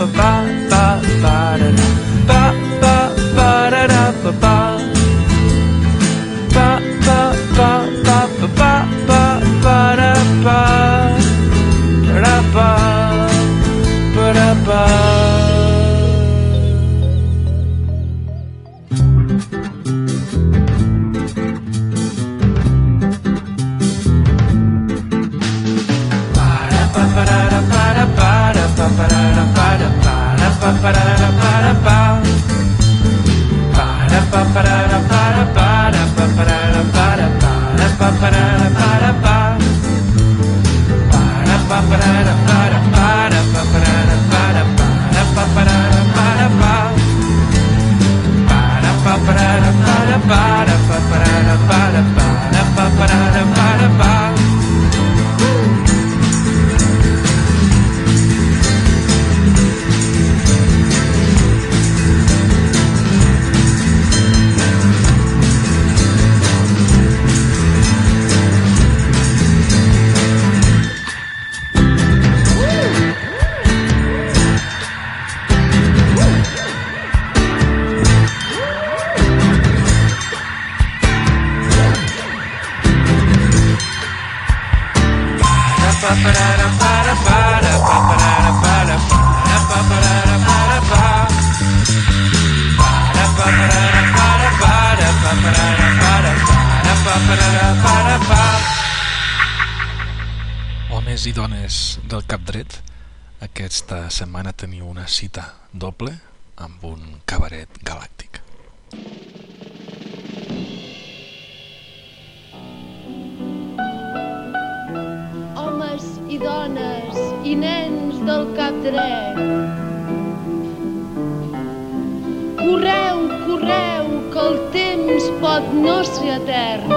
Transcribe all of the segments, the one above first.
of amb un cabaret galàctic. Homes i dones i nens del cap dret. Correu, correu, que el temps pot no ser etern.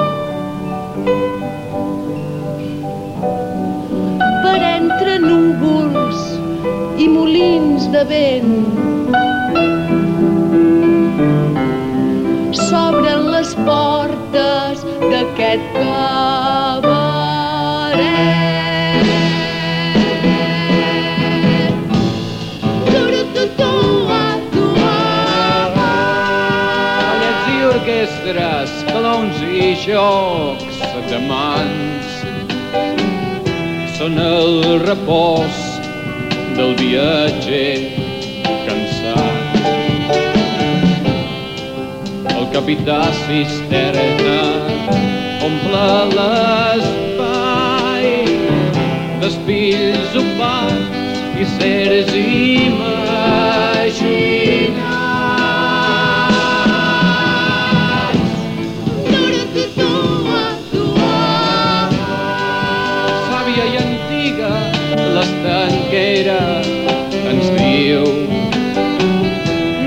Per entre núvols i molins de vent jocs de mans són el repòs del viatger cansat. El capità cisterna omple l'espai d'espills opacs i sers imaginats. L'estanquera ens diu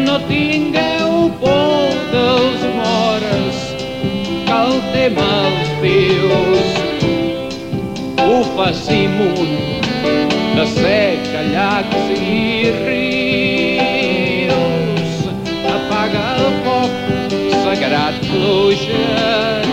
no tingueu por dels morts, que el tema els vius. Bufes i munt de seca, llacs i rius. Apaga el foc, sagrat pluja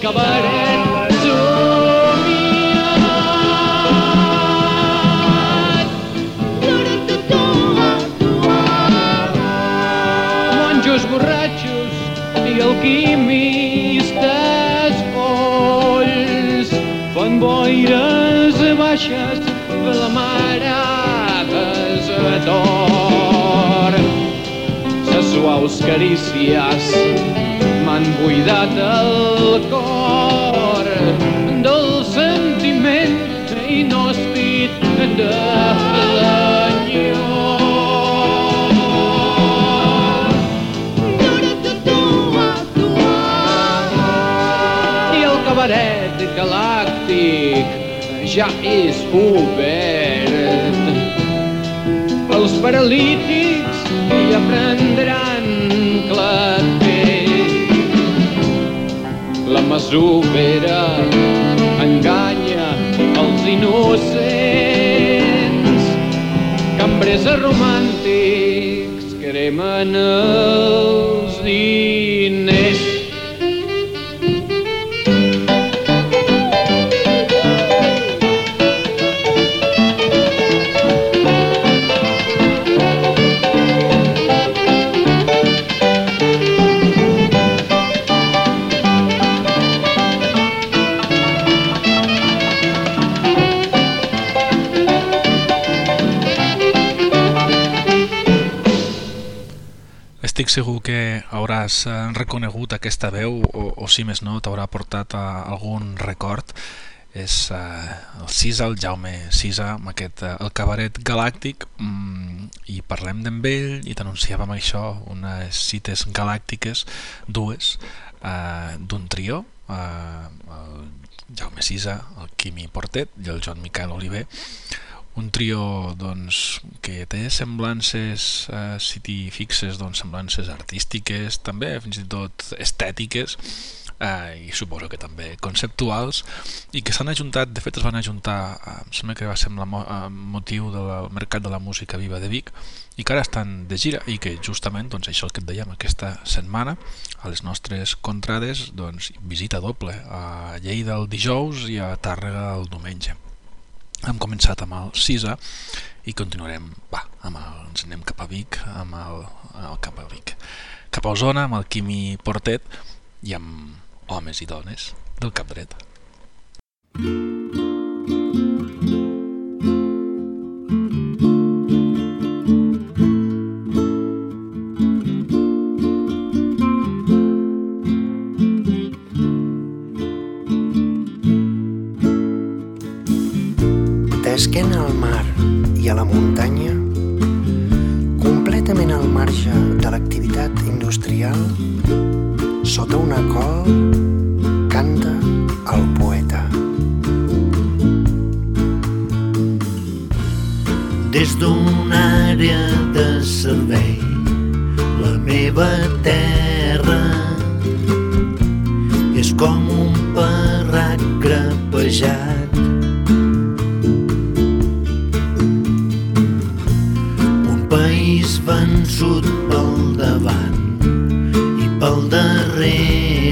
cabaret somiat. monjos borratxos i alquimistes folls fan boires baixes flamarades d'or. Ses suaus carícies buidat el cor del sentiment inhòspit de l'enyor. i el cabaret galàctic ja és obert. Els paralítics hi aprendran clater. Masovera enganya els innocents. Cambrers romàntics cremen els diners. Hauràs eh, reconegut aquesta veu o, o si més no t'haurà portat a algun record. És eh, el Cisa, el Jaume Cisa amb aquest, eh, el cabaret galàctic. Mm, i parlem d'en ell i t'anunciàvem això, unes cites galàctiques, dues eh, d'un trio eh, el Jaume Cisa, el Quimi Portet i el Joan Miquel Oliver un trio doncs, que té semblances, eh, si t'hi fixes, doncs, semblances artístiques, també fins i tot estètiques, eh, i suposo que també conceptuals, i que s'han ajuntat, de fet es van ajuntar, em sembla que va ser amb motiu del Mercat de la Música Viva de Vic, i que ara estan de gira, i que justament, doncs, això que et dèiem, aquesta setmana, a les nostres contrades, doncs, visita doble, a Lleida el dijous i a Tàrrega el diumenge hem començat amb el Cisa i continuarem va, amb el, ens anem cap a Vic amb el, el cap a Vic. Cap a Osona amb el Quimi Portet i amb homes i dones del cap dret D'esquena al mar i a la muntanya, completament al marge de l'activitat industrial, sota una col canta el poeta. Des d'una àrea de servei, la meva terra és com un parrac grapejat. País vençut pel davant i pel darrere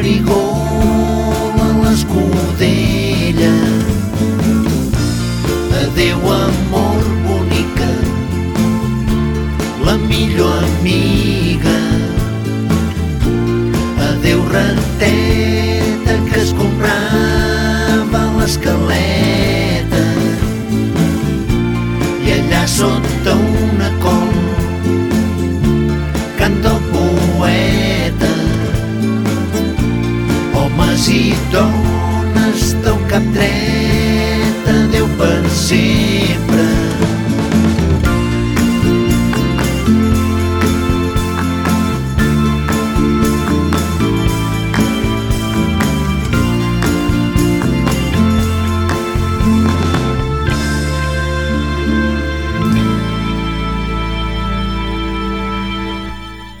abrigo. Sempre.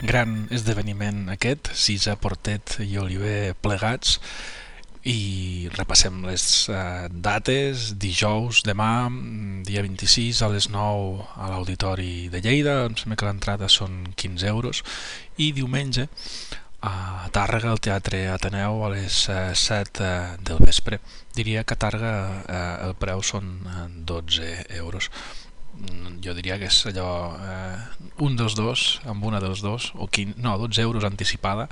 Gran esdeveniment aquest, Sisa, Portet i Oliver plegats i repassem les eh, dates dijous, demà mm, dia 26 a les 9 a l'Auditori de Lleida em sembla que l'entrada són 15 euros. I diumenge a Tàrrega, al Teatre Ateneu a les eh, 7 eh, del vespre. Diria que a Tàrrega eh, el preu són eh, 12 euros. Mm, jo diria que és allò eh, un dels dos amb una dels dos o 15, no, 12 euros anticipada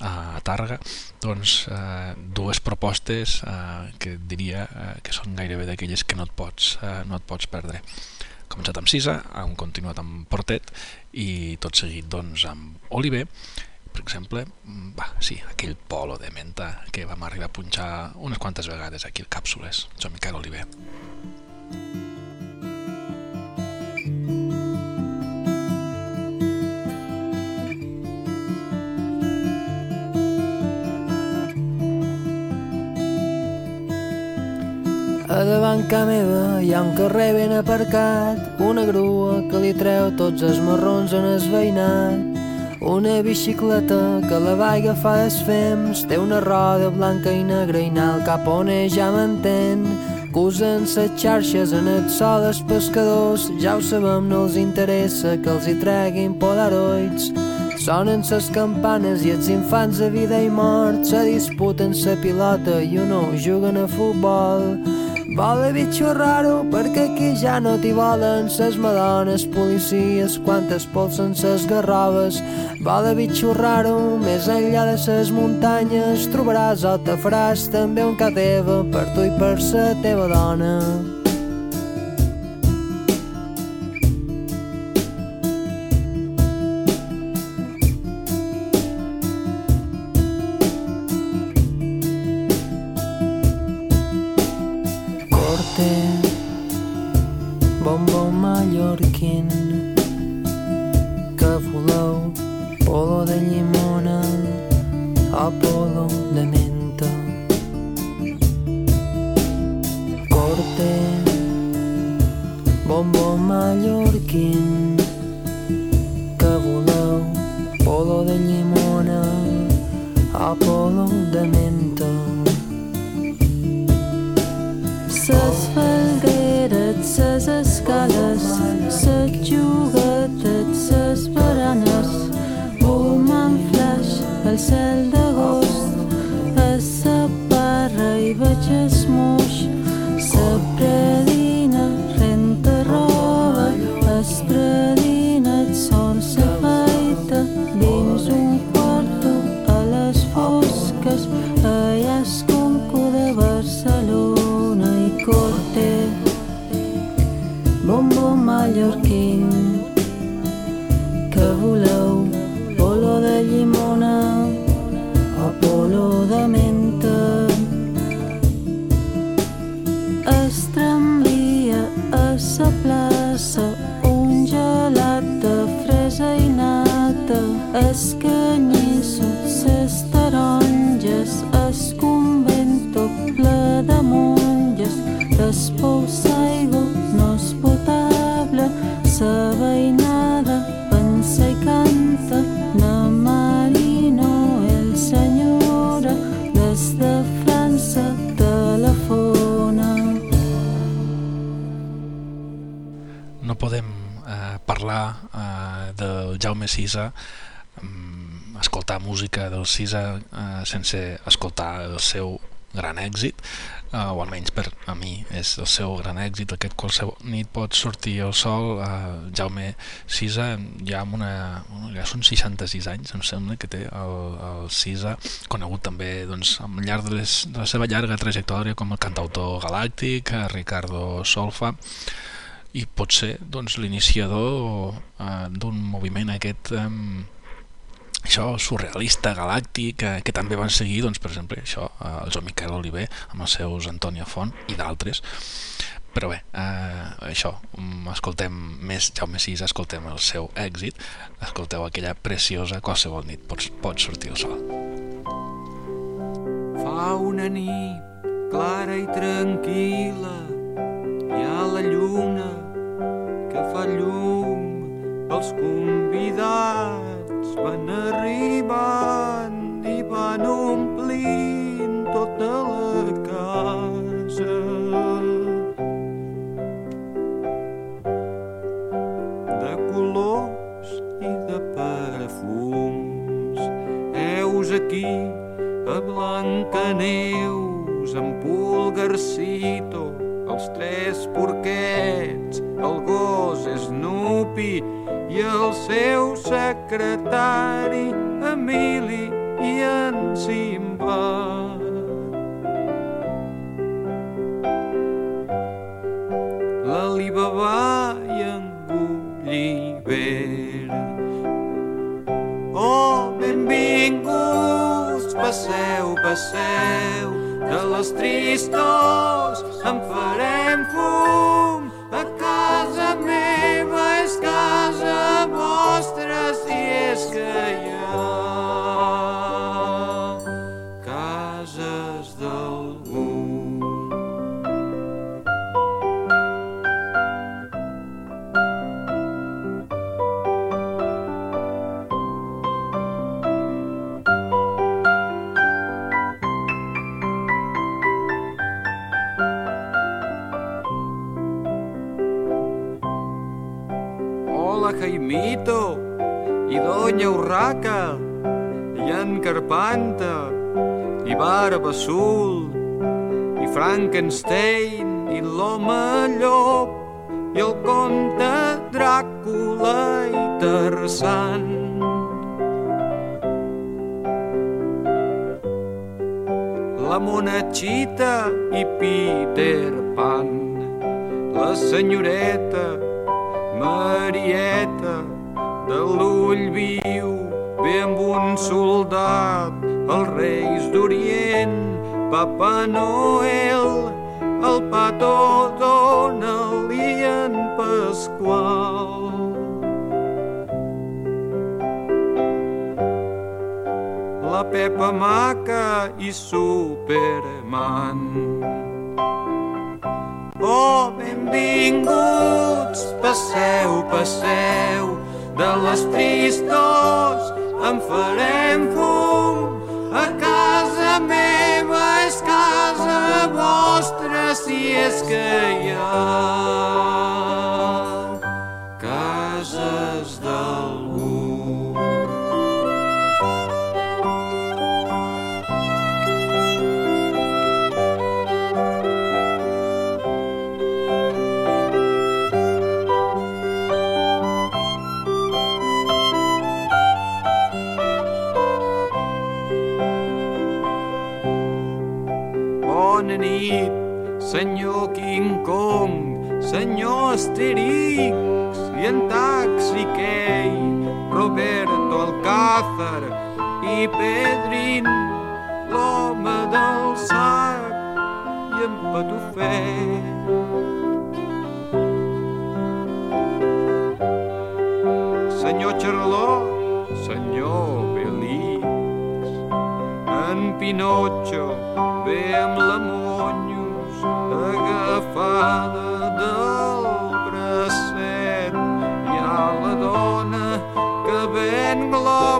a Targa doncs eh, dues propostes eh, que diria eh, que són gairebé d'aquelles que no et pots, eh, no et pots perdre començat amb Sisa, hem continuat amb Portet i tot seguit doncs amb Oliver per exemple, mm, va, sí, aquell polo de menta que vam arribar a punxar unes quantes vegades aquí al Càpsules. Jo Miquel Oliver. A davant ca meva hi ha un carrer ben aparcat, una grua que li treu tots els marrons en el veïnat. Una bicicleta que la va agafar els fems, té una roda blanca i negra i anar cap on ell ja m'entén. Que usen les xarxes en el sol dels pescadors, ja ho sabem, no els interessa que els hi treguin polaroids. Sonen ses campanes i els infants de vida i mort se disputen la pilota i un no juguen a futbol. Vola bitxo raro perquè aquí ja no t'hi volen ses madones policies quantes polsen ses garroves. Vola bitxo raro, més enllà de ses muntanyes trobaràs o te faràs també un ca teva per tu i per sa teva dona. such a small Sisa eh, sense escoltar el seu gran èxit uh, o almenys per a mi és el seu gran èxit aquest qualsevol nit pot sortir el sol uh, Jaume Sisa ja amb una, ja són 66 anys em sembla que té el, el Sisa conegut també doncs, al llarg de, les, de la seva llarga trajectòria com el cantautor galàctic uh, Ricardo Solfa i pot ser doncs, l'iniciador uh, d'un moviment aquest um, això surrealista, galàctic, que, que també van seguir, doncs, per exemple, això, eh, el Joan Miquel Oliver amb els seus Antònia Font i d'altres. Però bé, eh, això, mm, escoltem més Jaume Sis, escoltem el seu èxit, escolteu aquella preciosa qualsevol nit pot, pot sortir el sol. Fa una nit clara i tranquil·la, hi ha la lluna que fa llum pels convidats van arribant i van omplint tota la casa. De colors i de perfums. Heus aquí a Blancaneus, en Pulgarcito, els tres porquets, el gos Snoopy i el seu secretari Emili i en Simba. L'Alibaba i en Gulliver. Oh, benvinguts, passeu, passeu, de les tristors en farem fum i Doña Urraca i en Carpanta i Barba Azul i Frankenstein i l'home llop i el conte Dràcula i Tarzan. La monachita i Peter Pan, la senyoreta Marieta de l'ull viu ve amb un soldat els reis d'Orient Papa Noel el Pato Donald i en Pasqual. La Pepa Maca i Superman. Oh, benvinguts, passeu, passeu, de les tristors en farem fum. A casa meva és casa vostra si és que hi ha senyor Asterix i en Taxi Key, Roberto Alcázar i Pedrin, l'home del sac i en Patufet. Senyor Charlot, senyor Belix, en Pinotxo ve amb la Monyos agafada del bracet. Hi ha la dona que ven globus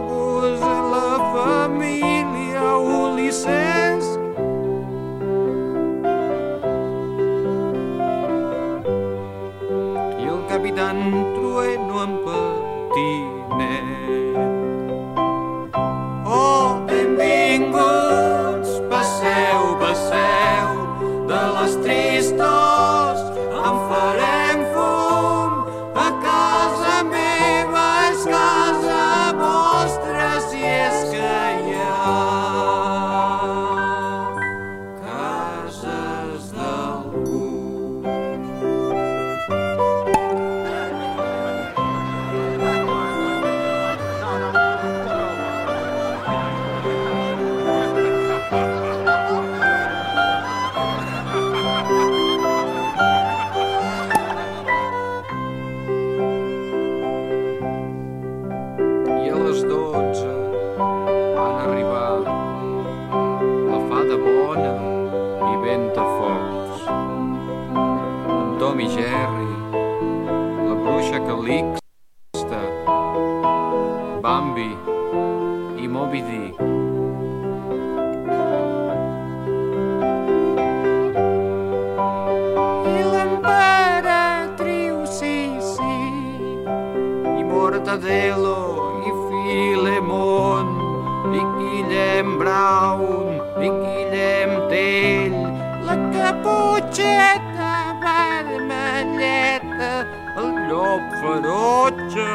la caputxeta vermelleta, el llop ferotge,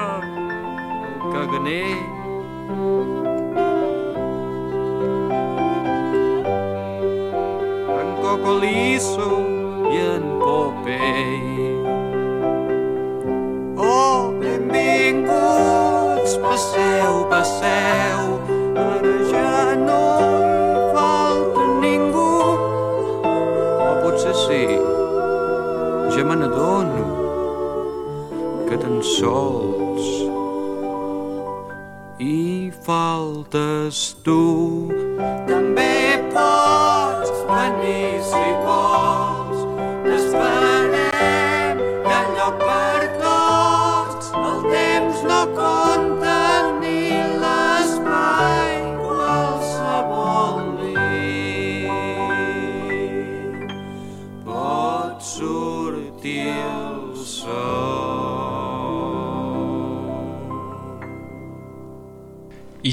el caganer. En Cocolisso i en Popeye. Oh, benvinguts, passeu, passeu, sols hi faltes tu.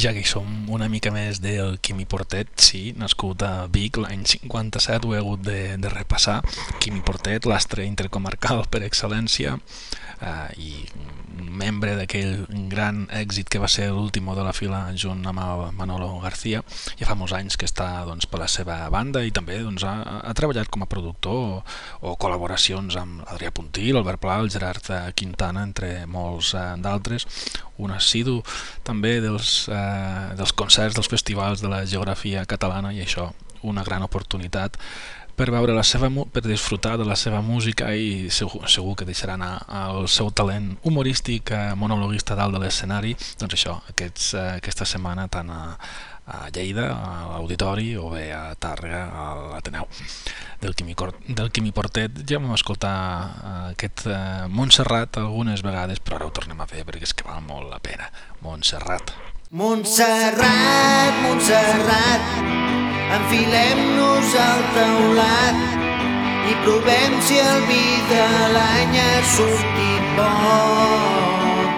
I una mica més del Quimi Portet, sí, nascut a Vic l'any 57, ho he hagut de, de repassar. Quimi Portet, l'astre intercomarcal per excel·lència eh, i membre d'aquell gran èxit que va ser l'último de la fila junt amb Manolo García. Ja fa molts anys que està doncs, per la seva banda i també doncs, ha, ha treballat com a productor o, o col·laboracions amb Adrià Puntí, l'Albert Pla, el Gerard eh, Quintana, entre molts eh, d'altres un assidu també dels, eh, dels concerts, dels festivals de la geografia catalana i això una gran oportunitat per veure la seva per disfrutar de la seva música i segur, segur que deixarà anar el seu talent humorístic eh, monologuista dalt de l'escenari. Doncs això, aquests, eh, aquesta setmana tant a, a Lleida, a l'Auditori o bé a Tàrrega, a l'Ateneu. Del Quimi, del Quimi Portet ja vam escoltar eh, aquest Montserrat algunes vegades però ara ho tornem a fer perquè és que val molt la pena. Montserrat Montserrat, Montserrat, enfilem-nos al teulat i provem si el vi de l'any ha sortit bon.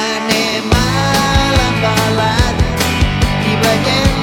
Anem a l'embalat i veiem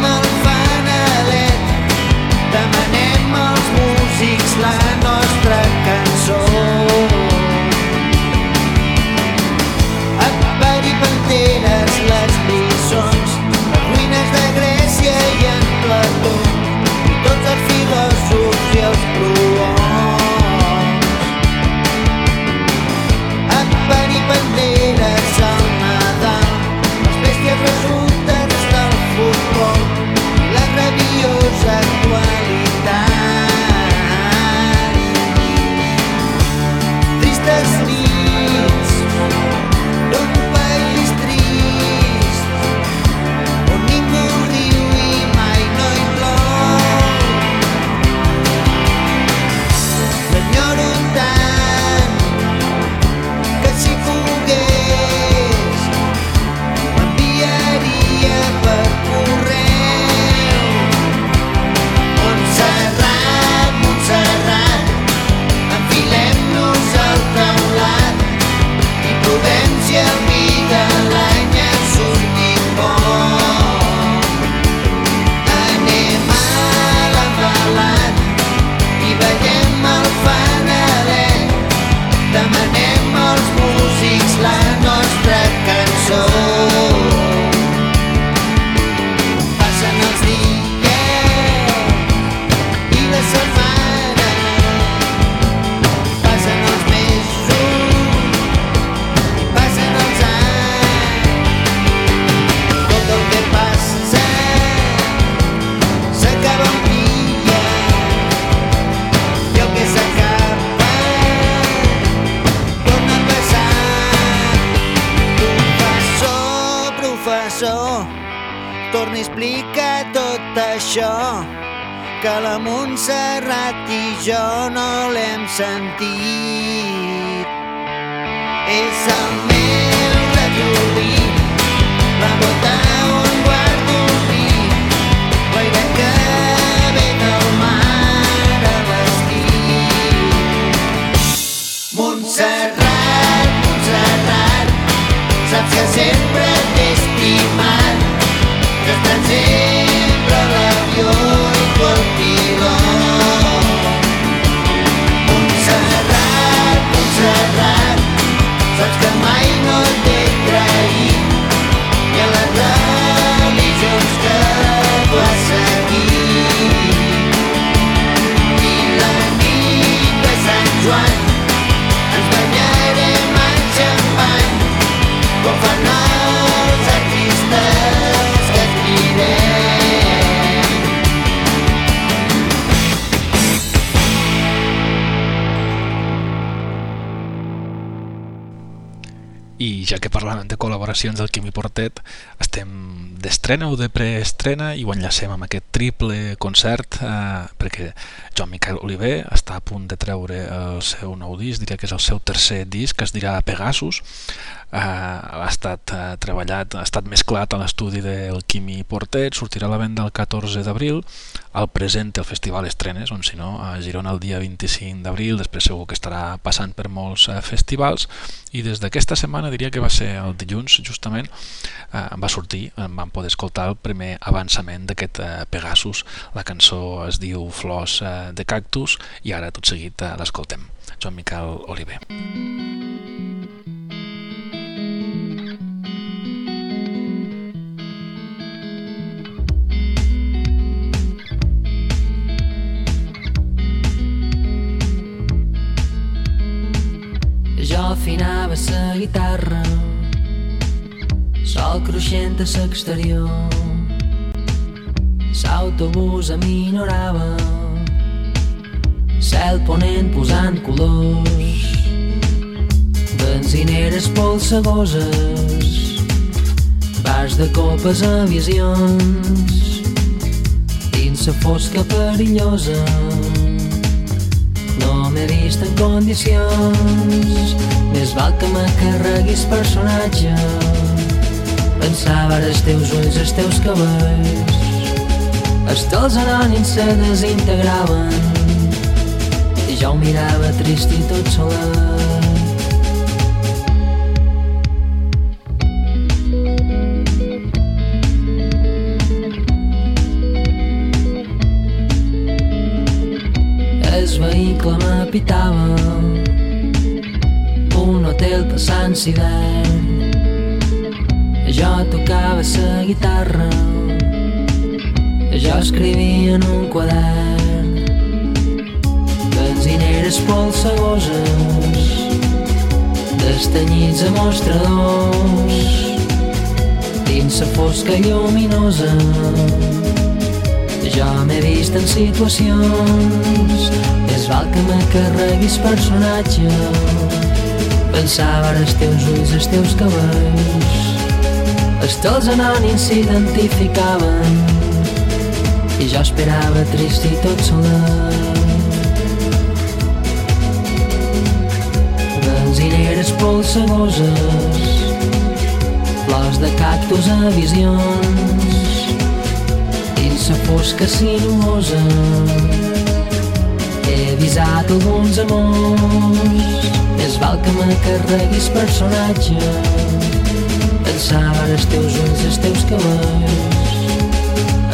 l'hem sentit. Col·laboracions del Quimi Portet, estem d'estrena o de preestrena i ho enllacem amb aquest triple concert eh, perquè Joan Miquel Oliver està a punt de treure el seu nou disc, diria que és el seu tercer disc, que es dirà Pegasus. Eh, ha estat eh, treballat, ha estat mesclat a l'estudi del Quimi Portet, sortirà a la venda el 14 d'abril, al present el Festival Estrenes, on si no, a Girona el dia 25 d'abril, després segur que estarà passant per molts eh, festivals, i des d'aquesta setmana, diria que va ser el dilluns justament, eh, va sortir, em vam poder escoltar el primer avançament d'aquest eh, Pegasus, la cançó es diu Flors eh, de Cactus, i ara tot seguit eh, l'escoltem. Joan Miquel Oliver. Jo afinava la guitarra Sol cruixent a l'exterior. L'autobús aminorava Cel ponent posant colors. Benzineres polsegoses Bars de copes a visions. Dins la fosca perillosa no m'he vist en condicions. Més val que me carreguis personatge Pensava els teus ulls, els teus cabells. Els teus anònims se desintegraven. I jo ho mirava trist i tot solet el vehicle m'apitava un hotel passant l'hivern jo tocava la guitarra. Jo escrivia en un quadern. Benzineres polsegoses destanyits a mostradors. Dins la fosca lluminosa jo m'he vist en situacions. Més val que me carreguis personatge. Pensava ara els teus ulls, els teus cabells. Els teus anònims s'identificaven. I jo esperava trist i tot solet benzineres polsegoses. Flors de cactus a visions la fosca sinuosa he avisat alguns amors més val que me carreguis personatge. Pensava ara els teus ulls, els teus cabells.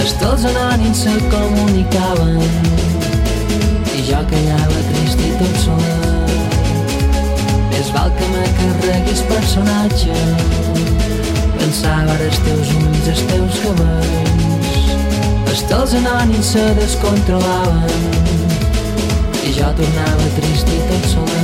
Els teus anònims se comunicaven. I jo callava trist i tot solet més val que me carreguis personatge. Pensava els teus ulls, els teus cabells els teus anònims se descontrolaven i jo tornava trist i tot solet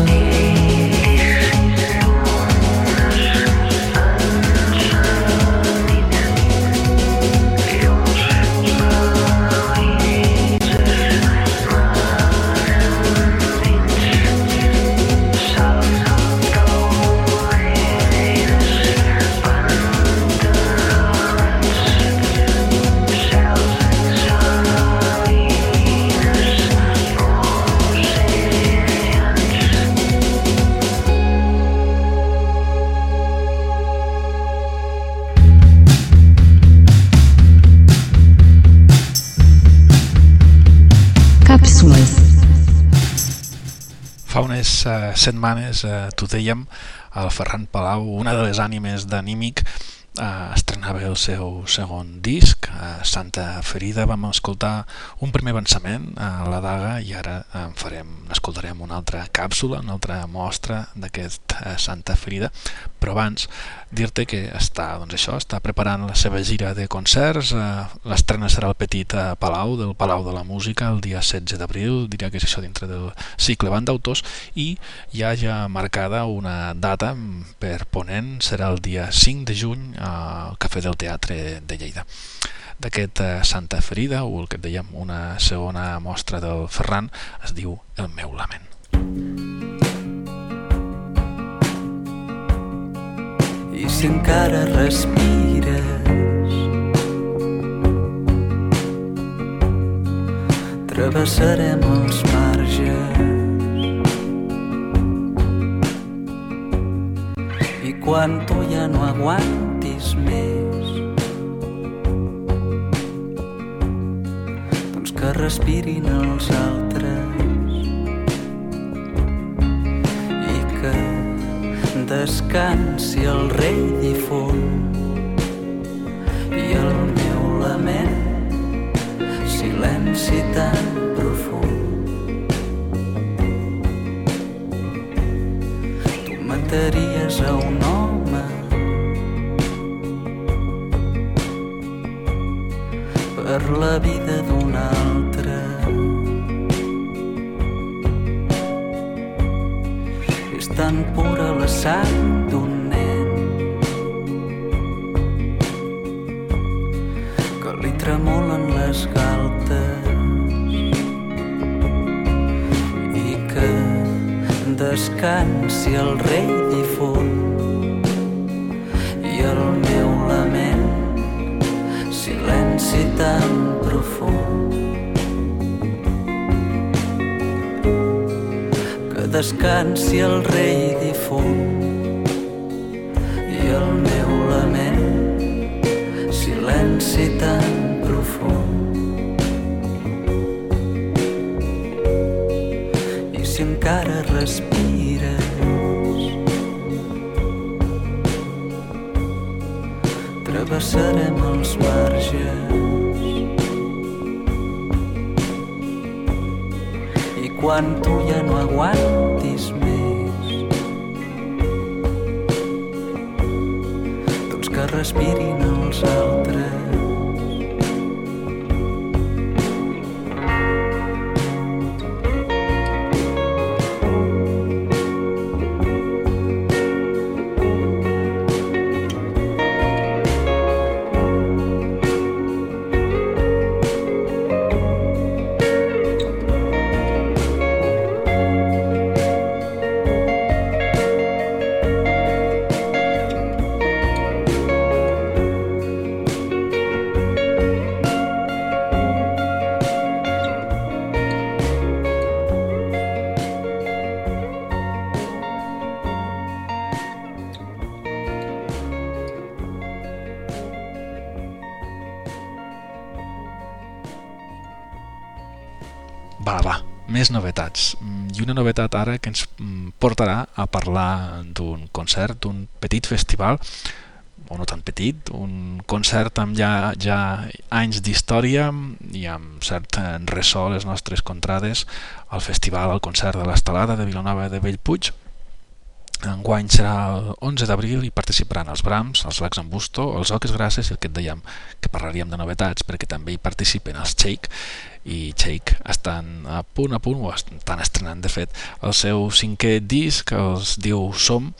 setmanes, uh, t'ho dèiem, el Ferran Palau, una de les ànimes d'Anímic, estrenava el seu segon disc, uh, Santa Ferida. Vam escoltar un primer avançament a la daga i ara en farem, escoltarem una altra càpsula, una altra mostra d'aquest uh, Santa Ferida. Però abans, dir-te que està, doncs això, està preparant la seva gira de concerts. Uh, L'estrena serà el Petit Palau, del Palau de la Música, el dia 16 d'abril, diria que és això dintre del cicle Banda Autors, i hi ha ja marcada una data per Ponent, serà el dia 5 de juny al Cafè del Teatre de Lleida d'aquest Santa Ferida, o el que et dèiem, una segona mostra del Ferran, es diu El meu lament. I si encara respires travessarem els marges i quan tu ja no aguantis més que respirin els altres i que descansi el rei difunt i el meu lament silenci tan profund. Tu mataries a un home per la vida d'un altre tan pura la sang d'un nen. Que li tremolen les galtes i que descansi el rei difunt. I el meu lament silenci tan descansi el rei difunt. I el meu lament silenci tan profund. I si encara respires travessarem els marges. I quan tu ja no aguantis doncs més novetats. Mm, I una novetat ara que ens mm, portarà a parlar d'un concert, d'un petit festival, o no tan petit, un concert amb ja, ja anys d'història i amb cert eh, ressò les nostres contrades, el festival, el concert de l'Estelada de Vilanova de Bellpuig, Enguany serà el 11 d'abril i participaran els Brams, els Lacs en Busto, els Oques Grasses i el que et dèiem que parlaríem de novetats perquè també hi participen els Shake i Shake estan a punt a punt o estan estrenant de fet el seu cinquè disc, els diu Som.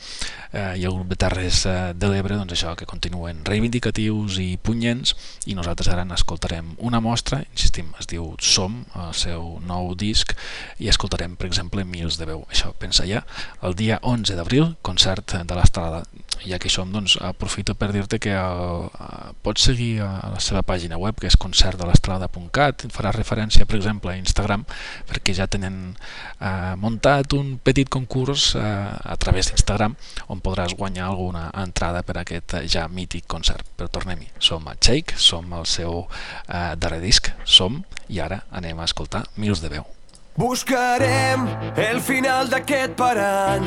Eh, i el grup de Terres de l'Ebre doncs això que continuen reivindicatius i punyents i nosaltres ara n'escoltarem una mostra, insistim, es diu Som, el seu nou disc i escoltarem per exemple Mils de Veu, això pensa ja, el dia 11 d'abril, concert de l'Estelada ja que som, doncs aprofito per dir-te que el, eh, pots seguir a la seva pàgina web que és concertdelestelada.cat farà referència per exemple a Instagram perquè ja tenen eh, muntat un petit concurs eh, a través d'Instagram on podràs guanyar alguna entrada per a aquest ja mític concert. Però tornem-hi, som a Shake som el seu eh, darrer disc, som i ara anem a escoltar Mils de Veu Buscarem el final d'aquest parany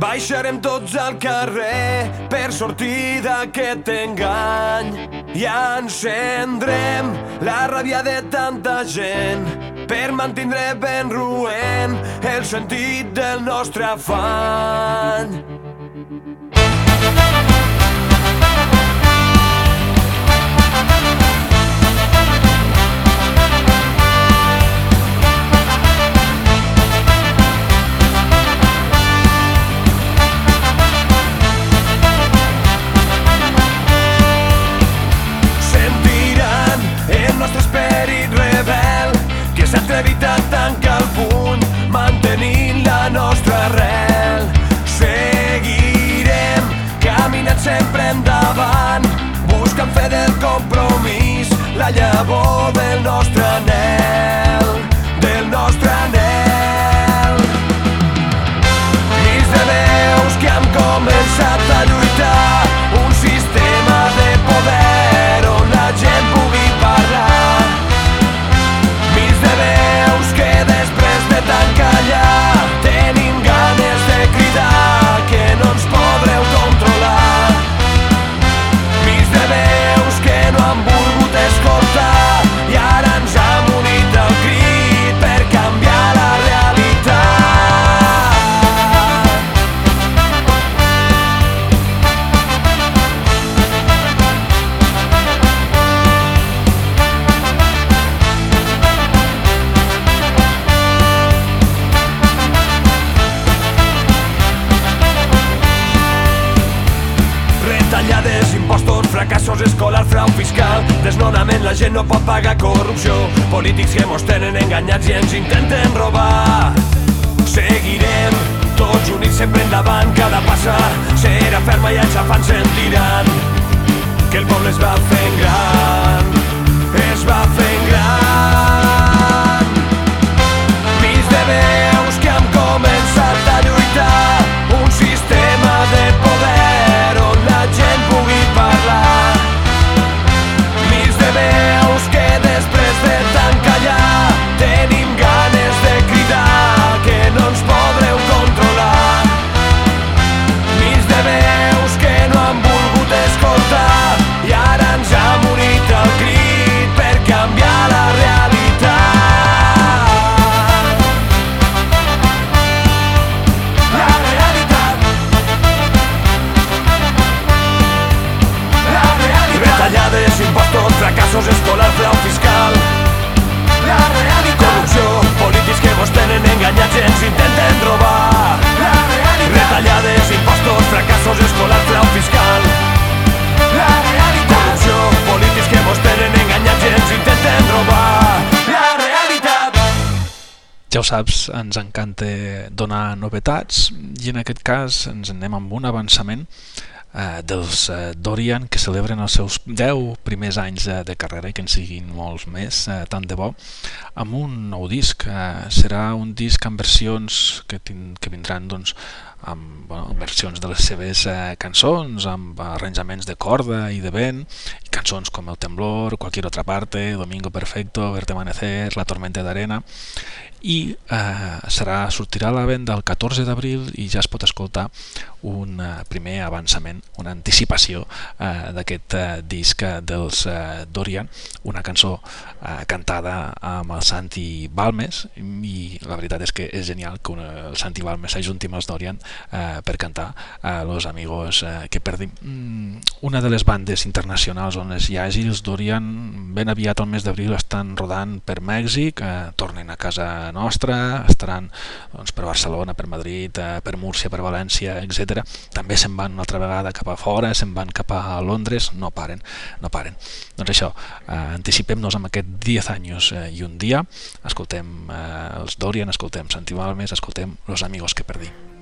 Baixarem tots al carrer per sortir d'aquest engany i encendrem la ràbia de tanta gent per mantindre ben ruent el sentit del nostre afany. Del compromís la llavor del nostre anel, gent no pot pagar corrupció. Polítics que mos tenen enganyats i ens intenten robar. Seguirem tots units sempre endavant Cada passa serà ferma i els afans sentiran Que el poble es va fent gran mos tenen enganyats i ens intenten robar. La realitat Retallades, impostos, fracassos escolars, frau fiscal. La realitat Corrupció, polítics que mos tenen enganyats i ens intenten robar. La realitat. Ja ho saps, ens encanta donar novetats i en aquest cas ens anem amb un avançament eh, dels eh, Dorian que celebren els seus 10 primers anys de, de carrera i que en siguin molts més, eh, tant de bo, amb un nou disc. Eh, serà un disc amb versions que, que vindran doncs, amb bueno, versions de les seves eh, cançons, amb arranjaments de corda i de vent, i cançons com El Temblor, Cualquier otra parte, Domingo Perfecto, Verte Amanecer, La Tormenta d'Arena, i eh, serà, sortirà a la venda el 14 d'abril i ja es pot escoltar un eh, primer avançament, una anticipació eh, d'aquest eh, disc dels eh, Dorian, una cançó eh, cantada amb el Santi Balmes i la veritat és que és genial que una, el Santi Balmes s'ajunti amb els Dorian eh, per cantar eh, Los Amigos eh, que perdim. Mm, una de les bandes internacionals on hi hagi els Dorian ben aviat al mes d'abril estan rodant per Mèxic, eh, tornen a casa nostra, estaran doncs, per Barcelona, per Madrid, eh, per Múrcia, per València, etc. També se'n van una altra vegada cap a fora, se'n van cap a Londres, no paren, no paren. Doncs això, eh, anticipem-nos amb aquest 10 anys eh, i un dia, escoltem eh, els Dorian, escoltem Santi Balmes, escoltem Los Amigos que perdí.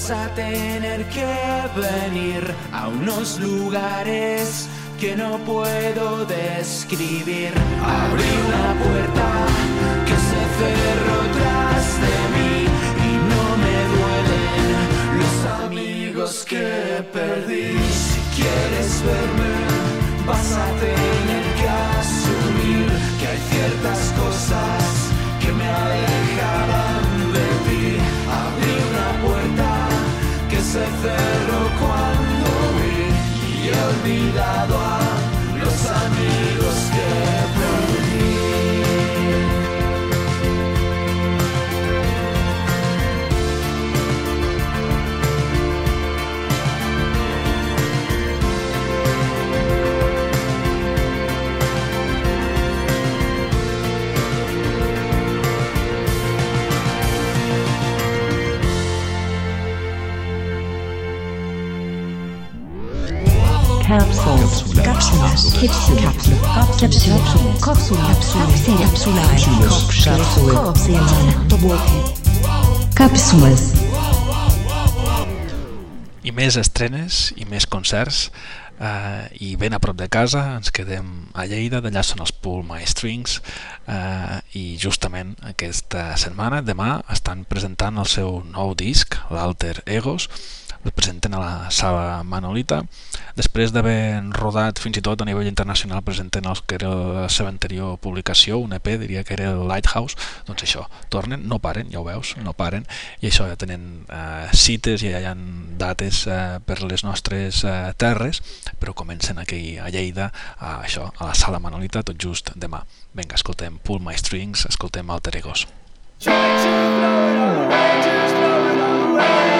Vas a tener que venir a unos lugares que no puedo describir. Cápsules. I més estrenes i més concerts eh, i ben a prop de casa ens quedem a Lleida, d'allà són els Pull My Strings eh, i justament aquesta setmana, demà, estan presentant el seu nou disc, l'Alter Egos, el presenten a la sala Manolita després d'haver rodat fins i tot a nivell internacional presenten els que era la seva anterior publicació, un EP, diria que era el Lighthouse, doncs això, tornen, no paren, ja ho veus, no paren i això ja tenen eh, cites i ja hi ha dates eh, per les nostres eh, terres, però comencen aquí a Lleida, a, això, a la sala Manolita tot just demà. Vinga, escoltem Pull My Strings, escoltem Alter Egos. Try to blow it all away, just blow it all away,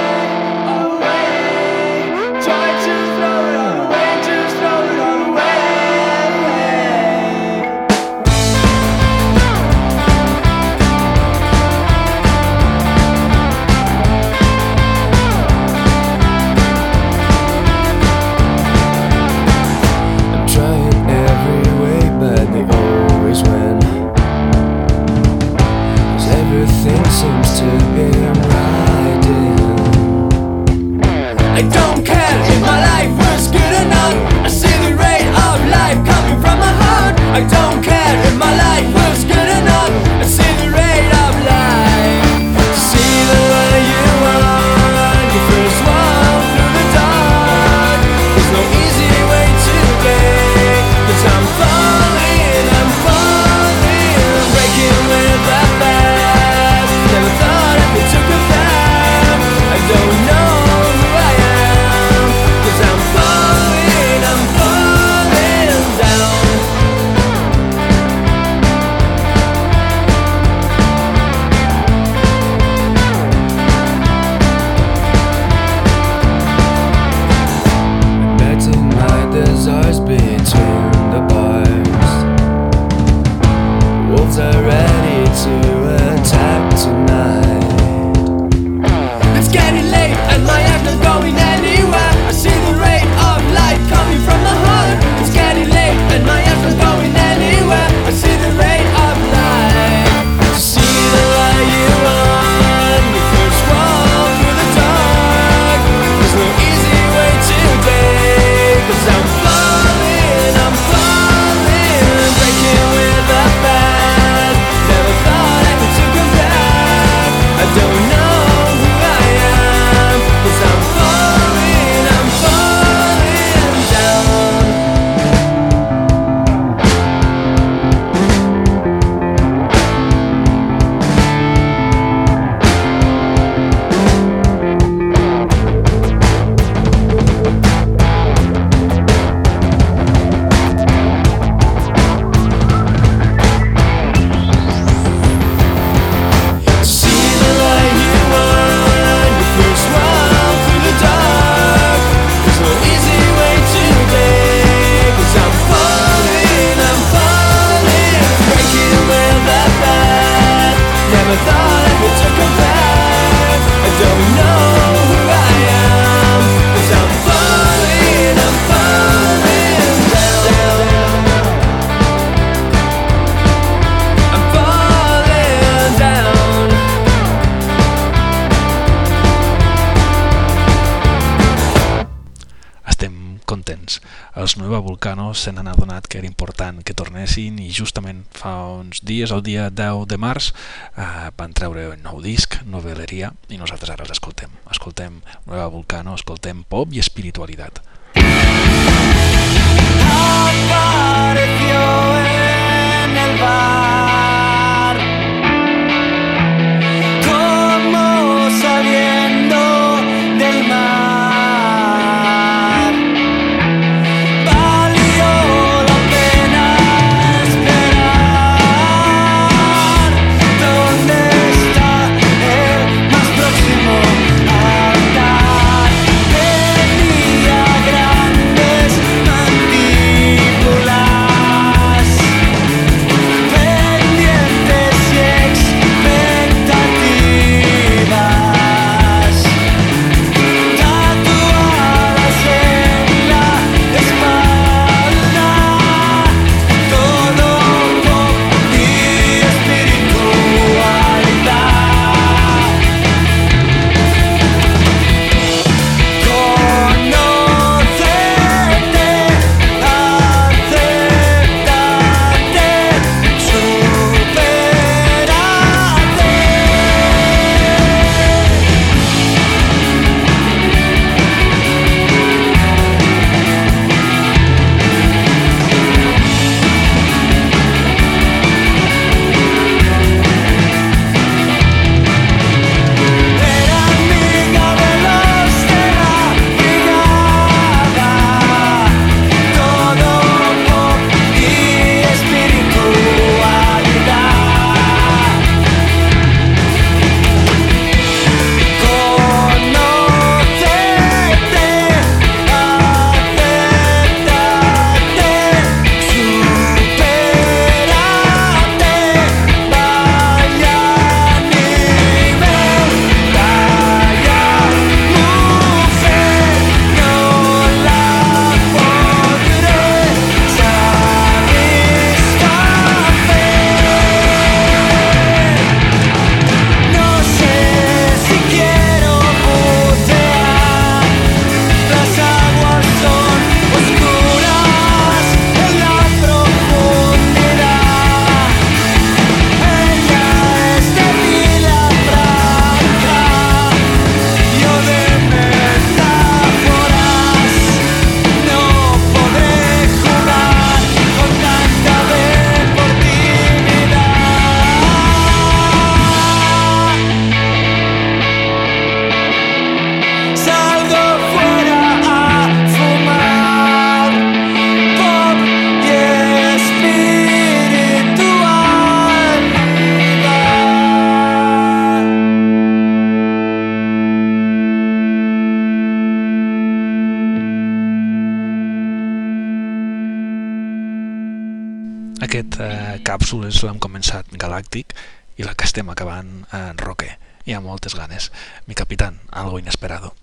tornessin i justament fa uns dies, el dia 10 de març, eh, van treure un nou disc, Noveleria, i nosaltres ara l'escoltem. Escoltem Nueva Vulcano, escoltem pop i espiritualitat. Apareció càpsules l'hem començat galàctic i la que estem acabant en roque. Hi ha moltes ganes. Mi capitán, algo inesperado.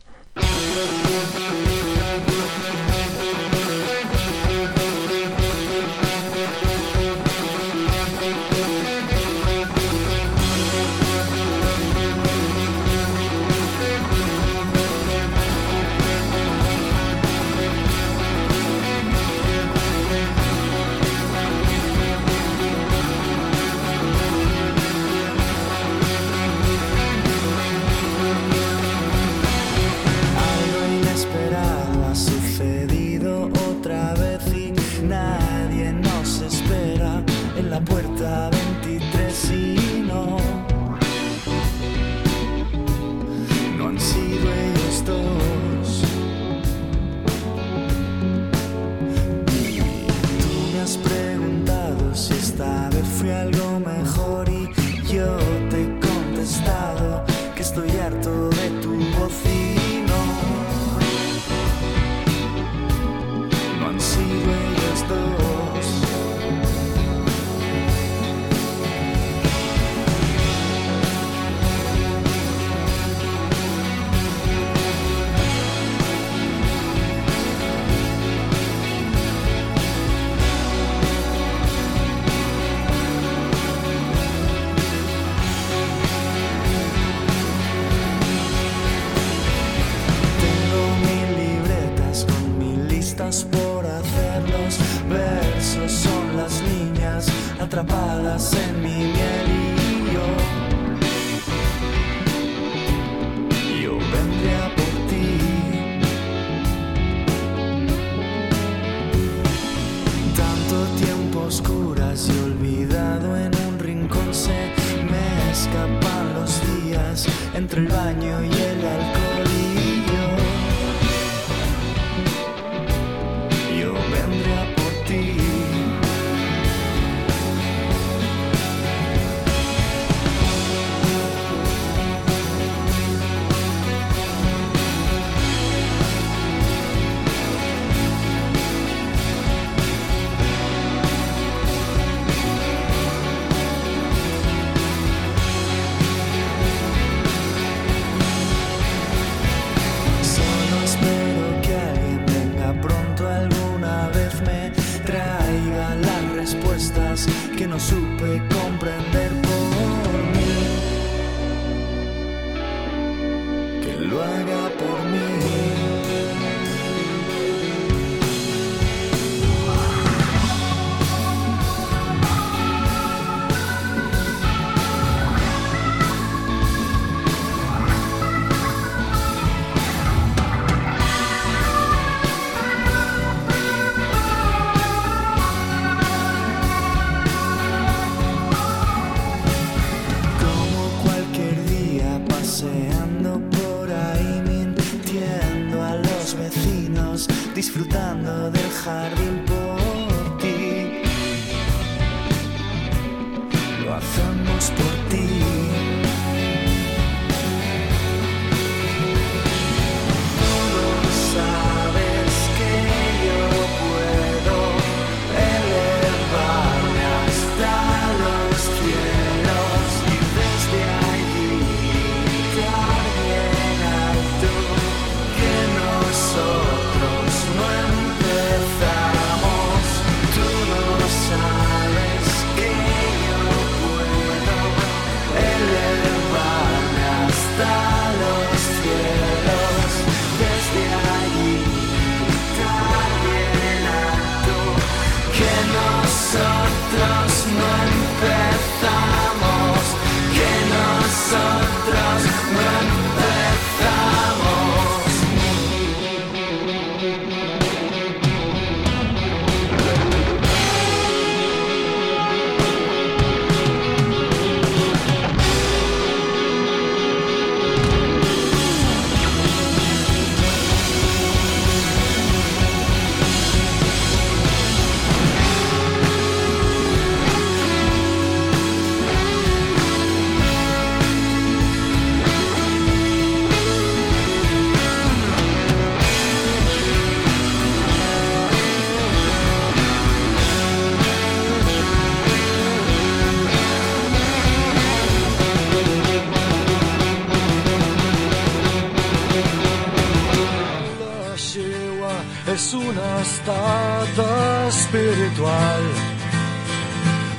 Espiritual.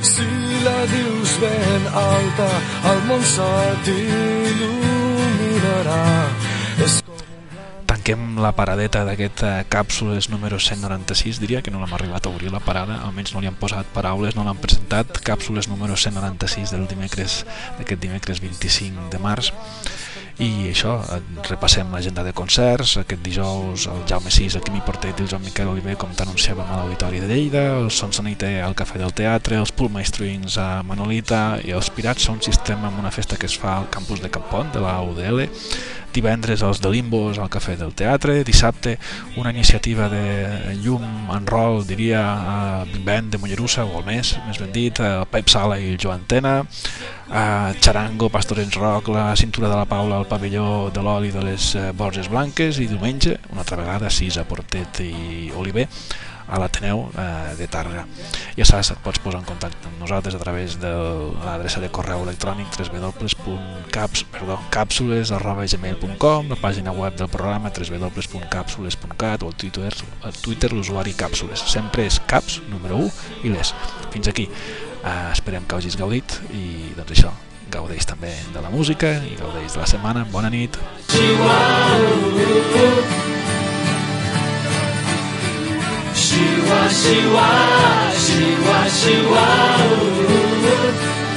Si la dius ben alta, el món se t'il·luminarà. Tanquem la paradeta d'aquest càpsules número 196, diria que no l'hem arribat a obrir la parada, almenys no li han posat paraules, no l'han presentat, càpsules número 196 del dimecres, d'aquest dimecres 25 de març, i això, repassem l'agenda de concerts, aquest dijous el Jaume Sis, el Quimi Portet i el Joan Miquel Oliver, com t'anunciàvem a l'Auditori de Lleida, el Sonsonite al Cafè del Teatre, els Pulmaistruins a Manolita i els Pirats són sistema amb una festa que es fa al campus de Campont de la UDL, divendres els de Limbos al Cafè del Teatre, dissabte una iniciativa de llum en rol, diria, a Band de Mollerussa, o el més, més ben dit, el Pep Sala i el Joan Tena, a Charango, Pastorets Rock, la cintura de la Paula al pavelló de l'oli de les eh, Borges Blanques i diumenge, una altra vegada, Sisa, Portet i Oliver, a l'Ateneu eh, de Targa. Ja saps, et pots posar en contacte amb nosaltres a través de l'adreça de correu electrònic www.caps, perdó, càpsules.gmail.com la pàgina web del programa www.capsules.cat o el Twitter, el Twitter l'usuari Càpsules. Sempre és caps, número 1, i les. Fins aquí. Eh, esperem que hagis gaudit i doncs això, gaudeix també de la música i gaudeix de la setmana. Bona nit. Chihuahua. Shiva, Shiva, Shiva, Shiva. Ooh, ooh.